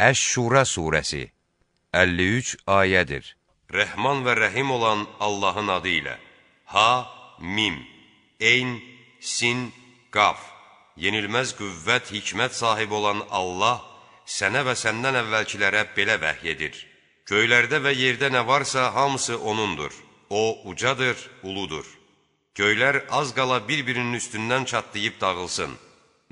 Əş-Şura surəsi 53 ayədir. Rəhman və Rəhim olan Allahın adı ilə. Ha, Mim, Eyn, Sin, Qaf. Yenilməz qüvvət, hikmət sahibi olan Allah sənə və səndən əvvəlkilərə belə vəhy edir. Göylərdə və yerdə nə varsa hamısı O'nundur. O, ucadır, uludur. Göylər az qala bir-birinin üstündən çatlayıb dağılsın.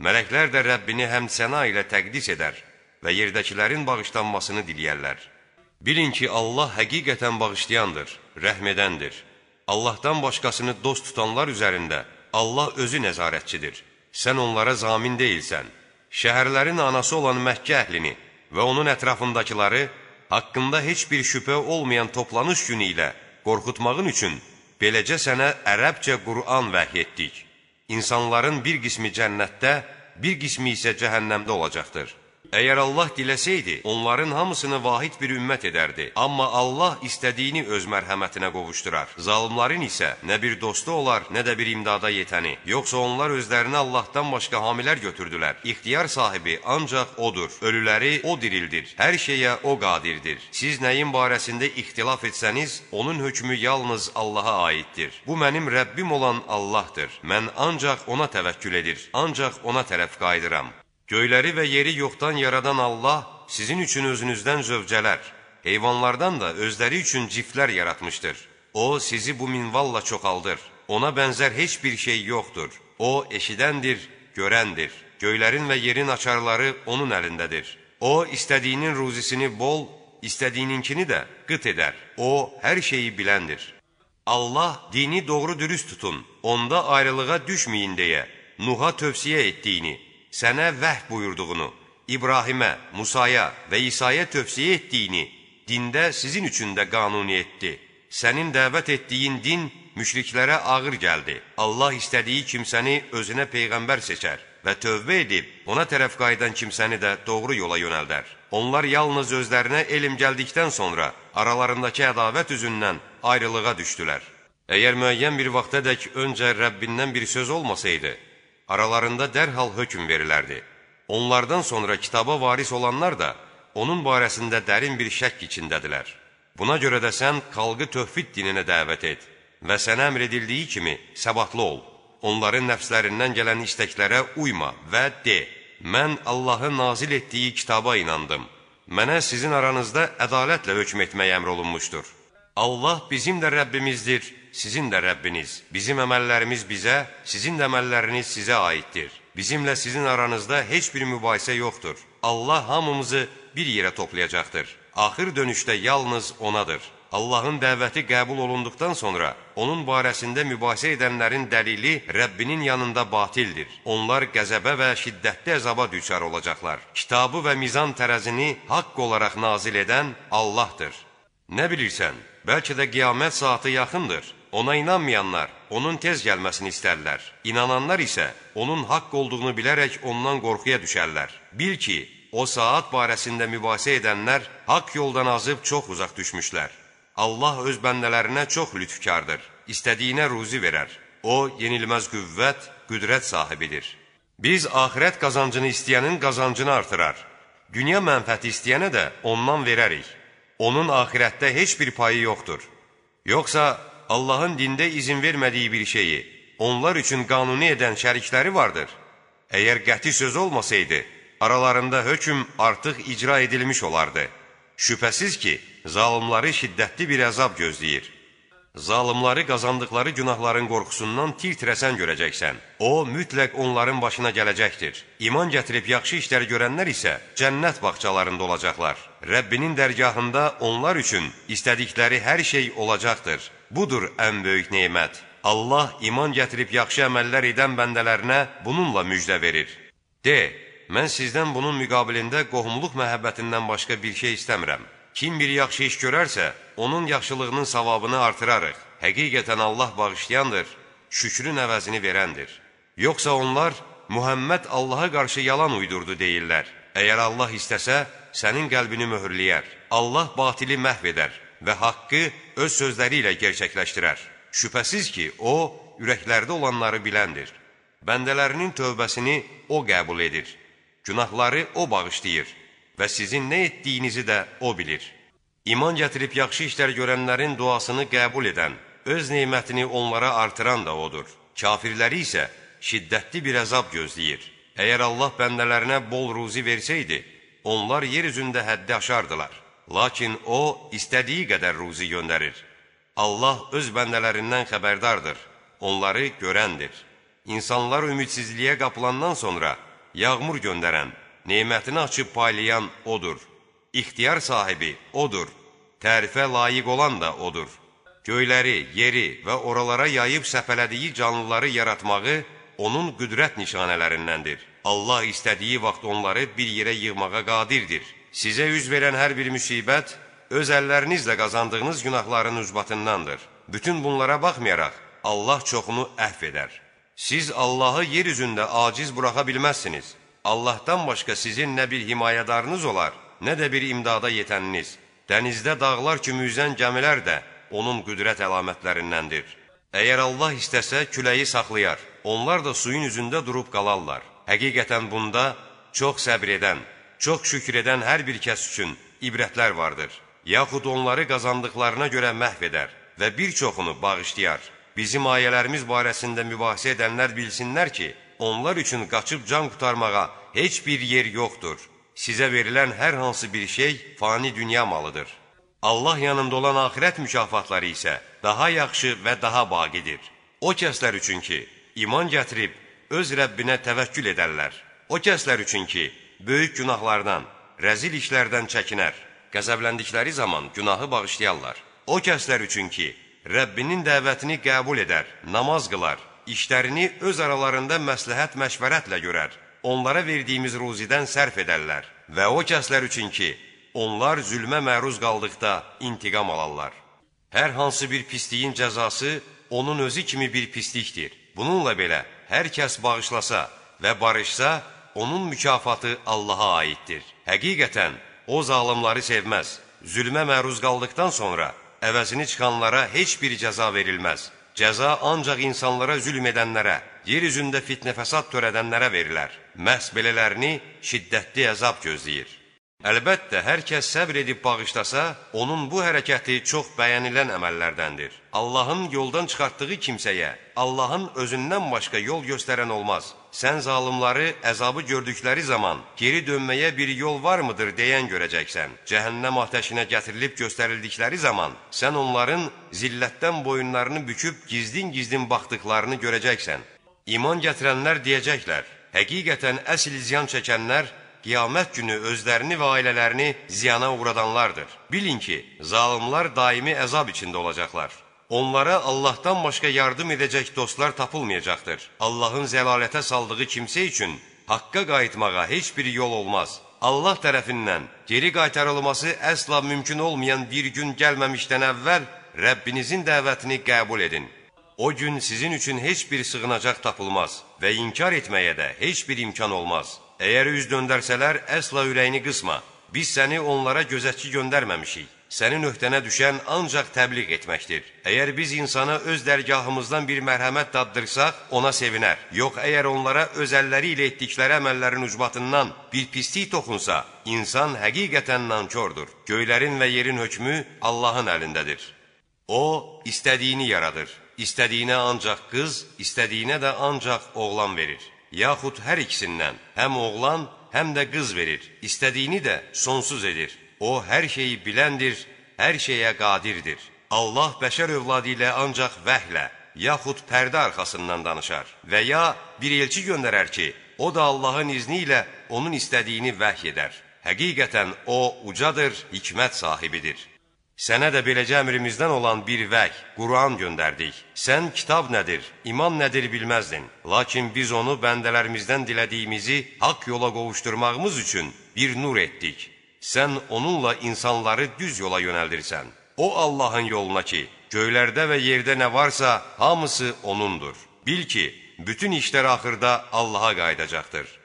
Mələklər də Rəbbini həm səna ilə təqdis edər və yerdəkilərin bağışlanmasını diləyərlər. Bilin ki, Allah həqiqətən bağışlayandır, rəhm Allahdan başqasını dost tutanlar üzərində Allah özü nəzarətçidir. Sən onlara zamin deyilsən. Şəhərlərin anası olan Məkkə əhlini və onun ətrafındakıları haqqında heç bir şübhə olmayan toplanış günü ilə qorxutmağın üçün beləcə sənə ərəbcə Qur'an vəhy etdik. İnsanların bir qismi cənnətdə, bir qismi isə cəhənnəmdə olacaqdır. Əgər Allah diləsəydi, onların hamısını vahid bir ümmət edərdi. Amma Allah istədiyini öz mərhəmətinə qovuşdurar. Zalimların isə nə bir dostu olar, nə də bir imdada yetəni. Yoxsa onlar özlərini Allahdan başqa hamilər götürdülər. İxtiyar sahibi ancaq O'dur. Ölüləri O dirildir. Hər şeyə O qadirdir. Siz nəyin barəsində ixtilaf etsəniz, onun hökmü yalnız Allaha aiddir. Bu mənim Rəbbim olan Allahdır. Mən ancaq Ona təvəkkül edir. Ancaq Ona tərəf qayıdıram. Göyləri və yeri yoxdan yaradan Allah sizin üçün özünüzdən zövcələr, heyvanlardan da özləri üçün ciflər yaratmışdır. O, sizi bu minvalla çoxaldır. Ona bənzər heç bir şey yoxdur. O, eşidəndir, görəndir. Göylərin və yerin açarları onun əlindədir. O, istədiyinin ruzisini bol, istədiyininkini də qıt edər. O, hər şeyi biləndir. Allah dini doğru dürüst tutun, onda ayrılığa düşməyin deyə Nuha tövsiyə etdiyini, sənə vəhv buyurduğunu, İbrahimə, Musaya və İsa'ya tövsiyə etdiyini dində sizin üçün də qanuni etdi. Sənin dəvət etdiyin din müşriklərə ağır gəldi. Allah istədiyi kimsəni özünə peyğəmbər seçər və tövbə edib ona tərəf qayıdan kimsəni də doğru yola yönəldər. Onlar yalnız özlərinə elm gəldikdən sonra aralarındakı ədavət üzündən ayrılığa düşdülər. Əgər müəyyən bir vaxtadək öncə Rəbbindən bir söz olmasaydı, aralarında dərhal hökm verilərdi. Onlardan sonra kitaba varis olanlar da onun barəsində dərin bir şəkk içindədirlər. Buna görə də sən xalqı tövhid dininə dəvət et və sənə əmr edildiyi kimi səbatlı ol. Onların nəfslərindən gələn istəklərə uyma və de, mən Allahın nazil etdiyi kitaba inandım. Mənə sizin aranızda ədalətlə hökm etmək əmr olunmuşdur. Allah bizim də Rəbbimizdir, sizin də Rəbbiniz. Bizim əməllərimiz bizə, sizin də əməlləriniz sizə aiddir. Bizimlə sizin aranızda heç bir mübahisə yoxdur. Allah hamımızı bir yerə toplayacaqdır. Axır dönüşdə yalnız Onadır. Allahın dəvəti qəbul olunduqdan sonra onun barəsində mübahisə edənlərin dəlili Rəbbinin yanında batildir. Onlar qəzəbə və şiddətli əzaba düçar olacaqlar. Kitabı və mizan tərəzini haqq olaraq nazil edən Allahdır. Nə bilirsən, bəlkə də qiyamət saatı yaxındır. Ona inanmayanlar onun tez gəlməsini istərlər. İnananlar isə onun haqq olduğunu bilərək ondan qorxuya düşərlər. Bil ki, o saat barəsində mübahisə edənlər haqq yoldan azıb çox uzaq düşmüşlər. Allah öz bəndələrinə çox lütfkardır. İstədiyinə ruzi verər. O, yenilməz qüvvət, qüdrət sahibidir. Biz axirət qazancını istəyənin qazancını artırar. Dünya mənfəti istəyənə də ondan verərik. Onun axirətdə heç bir payı yoxdur. Yoxsa Allahın dində izin vermədiyi bir şeyi onlar üçün qanuni edən şərikləri vardır. Əgər qəti söz olmasaydı, aralarında hökm artıq icra edilmiş olardı. Şübhəsiz ki, zalimları şiddətli bir əzab gözləyir. Zalimları qazandıqları günahların qorxusundan tir-tirəsən görəcəksən. O, mütləq onların başına gələcəkdir. İman gətirib yaxşı işlər görənlər isə cənnət bağçalarında olacaqlar. Rəbbinin dərgahında onlar üçün istədikləri hər şey olacaqdır. Budur ən böyük neymət. Allah iman gətirib yaxşı əməllər edən bəndələrinə bununla müjdə verir. De, mən sizdən bunun müqabilində qohumluq məhəbbətindən başqa bir şey istəmirəm. Kim bir yaxşı iş görərsə, onun yaxşılığının savabını artırarıq. Həqiqətən Allah bağışlayandır, şükrün əvəzini verəndir. Yoxsa onlar Muhammed Allaha qarşı yalan uydurdu deyirlər. Əgər Allah istəsə, sənin qəlbini möhürləyər. Allah batili məhv edər və haqqı öz sözləri ilə gerçəkləşdirər. Şübhəsiz ki, O, ürəklərdə olanları biləndir. Bəndələrinin tövbəsini O qəbul edir. Günahları O bağışlayır. və sizin nə etdiyinizi də O bilir. İman gətirib yaxşı işlər görənlərin duasını qəbul edən, öz neymətini onlara artıran da O'dur. Kafirləri isə şiddətli bir əzab gözləyir. Əgər Allah bəndələrinə bol ruzi versəydi, onlar yer üzündə həddi aşardılar. Lakin O, istədiyi qədər ruzi göndərir. Allah öz bəndələrindən xəbərdardır, onları görəndir. İnsanlar ümidsizliyə qapılandan sonra yağmur göndərən, nemətini açıb paylayan O'dur. İxtiyar sahibi O'dur. Tərifə layiq olan da O'dur. Göyləri, yeri və oralara yayıb səpələdiyi canlıları yaratmağı Onun qüdrət nişanələrindəndir. Allah istədiyi vaxt onları bir yerə yığmağa qadirdir. Sizə üz verən hər bir müsibət öz əllərinizlə qazandığınız günahların üzbatındandır. Bütün bunlara baxmayaraq, Allah çoxunu əhv edər. Siz Allahı yer üzündə aciz buraxa bilməzsiniz. Allahdan başqa sizin nə bir himayədarınız olar, nə də bir imdada yetəniniz. Dənizdə dağlar kimi üzən gəmilər də onun qüdrət əlamətlərindəndir. Əgər Allah istəsə, küləyi saxlayar, onlar da suyun üzündə durub qalarlar. Həqiqətən bunda çox səbr edən, çox şükür edən hər bir kəs üçün ibrətlər vardır. Yaxud onları qazandıqlarına görə məhv edər və bir çoxunu bağışlayar. Bizim ayələrimiz barəsində mübahisə edənlər bilsinlər ki, onlar üçün qaçıb can qutarmağa heç bir yer yoxdur. Sizə verilən hər hansı bir şey fani dünya malıdır. Allah yanında olan axirət mükafatları isə daha yaxşı və daha baqidir. O kəslər üçün ki, iman gətirib öz Rəbbinə təvəkkül edərlər. O kəslər üçün ki, böyük günahlardan, rəzil işlərdən çəkinər, qəzəbləndikləri zaman günahı bağışlayarlar. O kəslər üçün ki, Rəbbinin dəvətini qəbul edər, namaz qılar, işlərini öz aralarında məsləhət məşvərətlə görər, onlara verdiyimiz ruzidən sərf edərlər. Və o kəslər üçün ki, onlar zülmə məruz qaldıqda intiqam alarlar. Hər hansı bir pisliyin cəzası onun özü kimi bir pislikdir. Bununla belə, hər kəs bağışlasa və barışsa, onun mükafatı Allaha aiddir. Həqiqətən, o zalimları sevməz. Zülmə məruz qaldıqdan sonra əvəzini çıxanlara heç bir cəza verilməz. Cəza ancaq insanlara zülm edənlərə, yer üzündə fitnə fəsad törədənlərə verilər. Məhz belələrini şiddətli əzab gözləyir. Əlbəttə, hər kəs səbr edib bağışlasa, onun bu hərəkəti çox bəyənilən əməllərdəndir. Allahın yoldan çıxartdığı kimsəyə Allahın özündən başqa yol göstərən olmaz. Sən zalimları əzabı gördükləri zaman geri dönməyə bir yol varmıdır deyən görəcəksən. Cəhənnəm atəşinə gətirilib göstərildikləri zaman sən onların zillətdən boyunlarını büküb gizlin-gizlin baxdıqlarını görəcəksən. İman gətirənlər deyəcəklər, həqiqətən əsl ziyan çəkənlər qiyamət günü özlərini və ailələrini ziyana uğradanlardır. Bilin ki, zalimlar daimi əzab içində olacaqlar. Onlara Allahdan başqa yardım edəcək dostlar tapılmayacaqdır. Allahın zəlalətə saldığı kimsə üçün haqqa qayıtmağa heç bir yol olmaz. Allah tərəfindən geri qaytarılması əsla mümkün olmayan bir gün gəlməmişdən əvvəl Rəbbinizin dəvətini qəbul edin. O gün sizin üçün heç bir sığınacaq tapılmaz və inkar etməyə də heç bir imkan olmaz. Əgər üz döndərsələr, əsla ürəyini qısma. Biz səni onlara gözətçi göndərməmişik. Sənin öhdənə düşən ancaq təbliğ etməkdir. Əgər biz insana öz dərgahımızdan bir mərhəmət daddırsaq, ona sevinər. Yox, əgər onlara öz əlləri ilə etdikləri əməllərin ucbatından bir pislik toxunsa, insan həqiqətən nankordur. Göylərin və yerin hökmü Allahın əlindədir. O, istədiyini yaradır. İstədiyinə ancaq qız, istədiyinə də ancaq oğlan verir yaxud hər ikisindən həm oğlan, həm də qız verir. İstədiyini də sonsuz edir. O, hər şeyi biləndir, hər şeyə qadirdir. Allah bəşər övladı ilə ancaq vəhlə, yaxud pərdə arxasından danışar və ya bir elçi göndərər ki, o da Allahın izni ilə onun istədiyini vəhy edər. Həqiqətən o ucadır, hikmət sahibidir. Sənə də beləcə əmrimizdən olan bir vəh, Quran göndərdik. Sən kitab nədir, iman nədir bilməzdin. Lakin biz onu bəndələrimizdən dilədiyimizi haqq yola qovuşturmağımız üçün bir nur etdik. Sən onunla insanları düz yola yönəldirsən. O Allahın yoluna ki, göylərdə və yerdə nə varsa, hamısı O'nundur. Bil ki, bütün işlər axırda Allaha qayıdacaqdır.